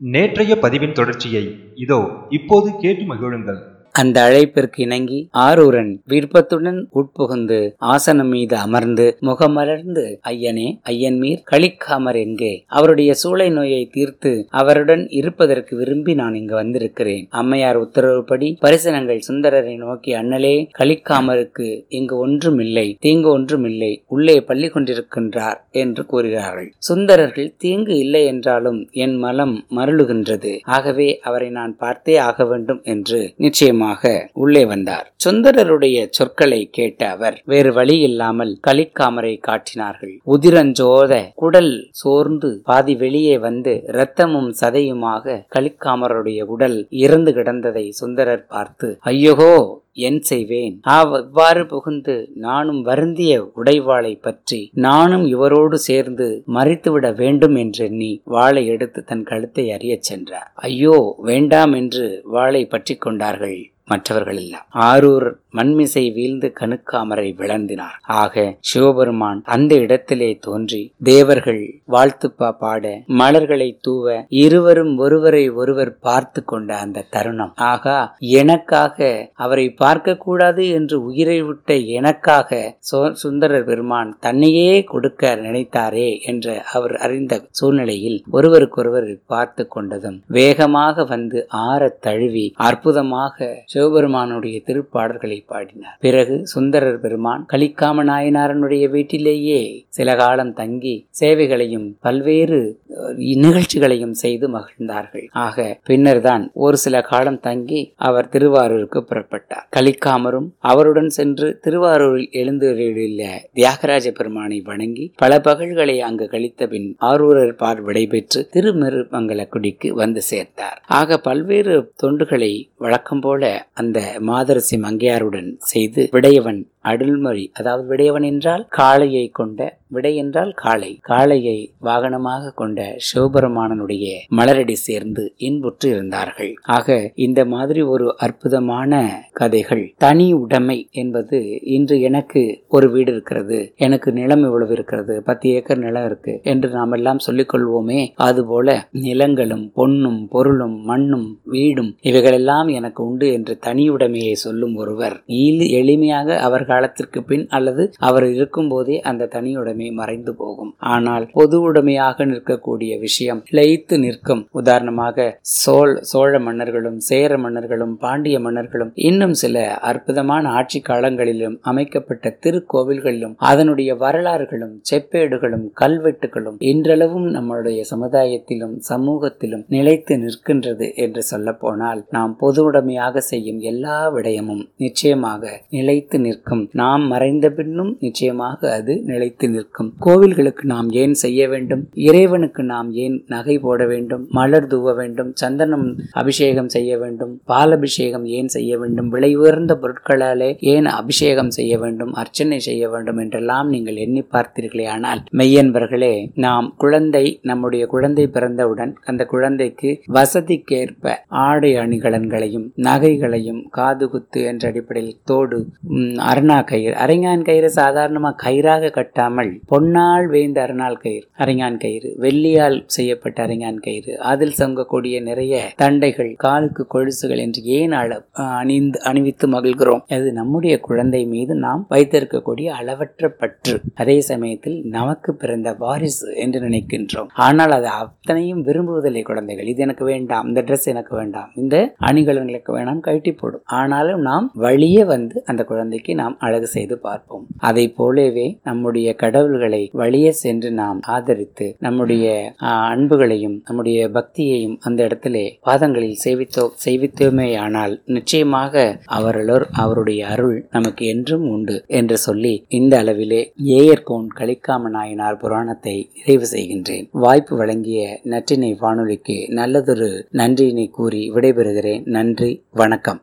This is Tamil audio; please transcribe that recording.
நேற்றைய பதிவின் தொடர்ச்சியை இதோ இப்போது கேட்டு மகிழுங்கள். அந்த அழைப்பிற்கு இணங்கி ஆரூரன் விருப்பத்துடன் உட்புகுந்து ஆசனம் மீது அமர்ந்து முகமலர்ந்து ஐயனே ஐயன் மீர் களிக்காமர் எங்கே அவருடைய சூளை நோயை தீர்த்து அவருடன் இருப்பதற்கு விரும்பி நான் இங்கு வந்திருக்கிறேன். அம்மையார் உத்தரவுப்படி பரிசனங்கள் சுந்தரரை நோக்கி அண்ணலே களிக்காமருக்கு இங்கு ஒன்றுமில்லை தீங்கு ஒன்றுமில்லை உள்ளே பள்ளி கொண்டிருக்கின்றார் என்று கூறுகிறார்கள். சுந்தரர்கள் தீங்கு இல்லை என்றாலும் என் மலம் மருளுகின்றது. ஆகவே அவரை நான் பார்த்தே ஆக வேண்டும் என்று நிச்சயமாக உள்ளே வந்தார். சுந்தரருடைய சொற்களை கேட்ட அவர் வேறு வழி இல்லாமல் களிக்காமரை காட்டினார்கள். உதிரஞ்சோத குடல் சோர்ந்து பாதி வெளியே வந்து இரத்தமும் சதையுமாக களிக்காமருடைய உடல் இறந்து கிடந்ததை சுந்தரர் பார்த்து ஐயோகோ என் செய்வேன். அவ்வாறு புகுந்து நானும் வருந்திய உடைவாளை பற்றி நானும் இவரோடு சேர்ந்து மறித்துவிட வேண்டும் என்று நீ வாளை எடுத்து தன் கழுத்தை அறியச் சென்றார். ஐயோ வேண்டாம் என்று வாளை பற்றி கொண்டார்கள். மற்றவர்கள் இல்ல ஆரூர் மண்மிசை வீழ்ந்து கணுக்காமரை விளந்தினார். ஆக சிவபெருமான் அந்த இடத்திலே தோன்றி தேவர்கள் வாழ்த்துப்பா பாட மலர்களை தூவ இருவரும் ஒருவரை ஒருவர் பார்த்து கொண்ட அந்த தருணம். ஆகா எனக்காக அவரை பார்க்க கூடாது என்று உயிரை விட்ட எனக்காக சுந்தரர் பெருமான் தன்னையே கொடுக்க நினைத்தாரே என்று அவர் அறிந்த சூழ்நிலையில் ஒருவருக்கொருவர் பார்த்து கொண்டதும் வேகமாக வந்து ஆற தழுவி அற்புதமாக சிவபெருமானுடைய திருப்பாடல்களை பாடினார். பிறகு சுந்தரர் பெருமான் கலிக்காம நாயனாரனுடைய வீட்டிலேயே சில காலம் தங்கி சேவைகளையும் பல்வேறு நிகழ்ச்சிகளையும் செய்து மகிழ்ந்தார்கள். ஆக பின்னர் தான் ஒரு சில காலம் தங்கி அவர் திருவாரூருக்கு புறப்பட்டார். கலிக்காமரும் அவருடன் சென்று திருவாரூரில் எழுந்துள்ள தியாகராஜ பெருமானை வணங்கி பல பகல்களை அங்கு கழித்த பின் ஆரூரர் பார் விடைபெற்று திருமருமங்கலக்குடிக்கு வந்து சேர்த்தார். ஆக பல்வேறு தொண்டுகளை வழக்கம் போல அந்த மாதரசி மங்கையாருடன் செய்து விடையவன் அருள்மொழி அதாவது விடையவன் என்றால் காளையை கொண்ட விடை என்றால் காளை. காளையை வாகனமாக கொண்ட சிவபெருமானனுடைய மலரடி சேர்ந்து இன்புற்று இருந்தார்கள். ஆக இந்த மாதிரி ஒரு அற்புதமான கதைகள் தனி உடைமை என்பது இன்று எனக்கு ஒரு வீடு இருக்கிறது எனக்கு நிலம் இவ்வளவு இருக்கிறது பத்து ஏக்கர் நிலம் இருக்கு என்று நாம் எல்லாம் சொல்லிக் கொள்வோமே அதுபோல நிலங்களும் பொன்னும் பொருளும் மண்ணும் வீடும் இவைகளெல்லாம் எனக்கு உண்டு என்று தனி உடைமையை சொல்லும் ஒருவர் எளிமையாக அவர் காலத்திற்கு பின் அல்லது அவர் இருக்கும் போதே அந்த தனியுடைமை மறைந்து போகும். ஆனால் பொது உடைமையாக நிற்கக்கூடிய விஷயம் இழைத்து நிற்கும். உதாரணமாக சோழ சோழ மன்னர்களும் சேர மன்னர்களும் பாண்டிய மன்னர்களும் இன்னும் சில அற்புதமான ஆட்சி காலங்களிலும் அமைக்கப்பட்ட திருக்கோவில்களிலும் அதனுடைய வரலாறுகளும் செப்பேடுகளும் கல்வெட்டுகளும் இன்றளவும் நம்மளுடைய சமுதாயத்திலும் சமூகத்திலும் நிலைத்து நிற்கின்றது என்று சொல்ல போனால் நாம் பொது உடைமையாக செய்யும் எல்லா விடயமும் நிச்சயமாக நிலைத்து நிற்கும். நாம் மறைந்த பின்னும் நிச்சயமாக அது நிலைத்து நிற்கும். கோவில்களுக்கு நாம் ஏன் செய்ய வேண்டும்? இறைவனுக்கு நாம் ஏன் நகை போட வேண்டும்? மலர் தூவ வேண்டும்? சந்தனம் அபிஷேகம் செய்ய வேண்டும்? பாலபிஷேகம் ஏன் செய்ய வேண்டும்? விலை உயர்ந்த பொருட்களாலே ஏன் அபிஷேகம் செய்ய வேண்டும்? அர்ச்சனை செய்ய வேண்டும் என்றெல்லாம் நீங்கள் எண்ணி பார்த்தீர்களே ஆனால் மெய்யன்பர்களே நாம் குழந்தை நம்முடைய குழந்தை பிறந்தவுடன் அந்த குழந்தைக்கு வசதிக்கேற்ப ஆடை அணிகலன்களையும் நகைகளையும் காதுகுத்து என்ற அடிப்படையில் தோடு அரண் கயிறு. அரைஞான் கயிறு சாதாரணமாக கயிறாக கட்டாமல் பொன்னால் வேந்த அரணால் கயிறு. அரைஞான் கயிறு. வெள்ளியால் செய்யப்பட்ட அரைஞான் கயிறு. அதில் சங்கக்கூடிய நிறைய தண்டைகள் காலுக்கு கொழுசுகள் என்று ஏன் அள அணிந்து அணிவித்து மகிழ்கிறோம்? அது நம்முடைய குழந்தை மீது நாம் வைத்திருக்கக்கூடிய அளவற்ற பற்று. அதே சமயத்தில் நமக்கு பிறந்த வாரிசு என்று நினைக்கின்றோம். ஆனால் அது அத்தனையும் விரும்புவதில்லை குழந்தைகள். இது எனக்கு வேண்டாம். இந்த ட்ரெஸ் எனக்கு வேண்டாம். இந்த அணிகலன்களுக்கு வேணாம். கழட்டி போடும். ஆனாலும் நாம் வழியே வந்து அந்த குழந்தைக்கு நாம் அழகு செய்து பார்ப்போம். அதை போலவே நம்முடைய கடவுள்களை வழியே சென்று நாம் ஆதரித்து நம்முடைய அன்புகளையும் நம்முடைய பக்தியையும் அந்த இடத்திலே பாதங்களில் செய்வித்தோ செய்வித்தோமே ஆனால் நிச்சயமாக அவர்களோர் அவருடைய அருள் நமக்கு என்றும் உண்டு என்று சொல்லி இந்த அளவிலே ஏயர்கோன் கலிக்காம நாயனார் புராணத்தை நிறைவு செய்கின்றேன். வாய்ப்பு வழங்கிய நற்றினை வானொலிக்கு நல்லதொரு நன்றியினை கூறி விடைபெறுகிறேன். நன்றி வணக்கம்.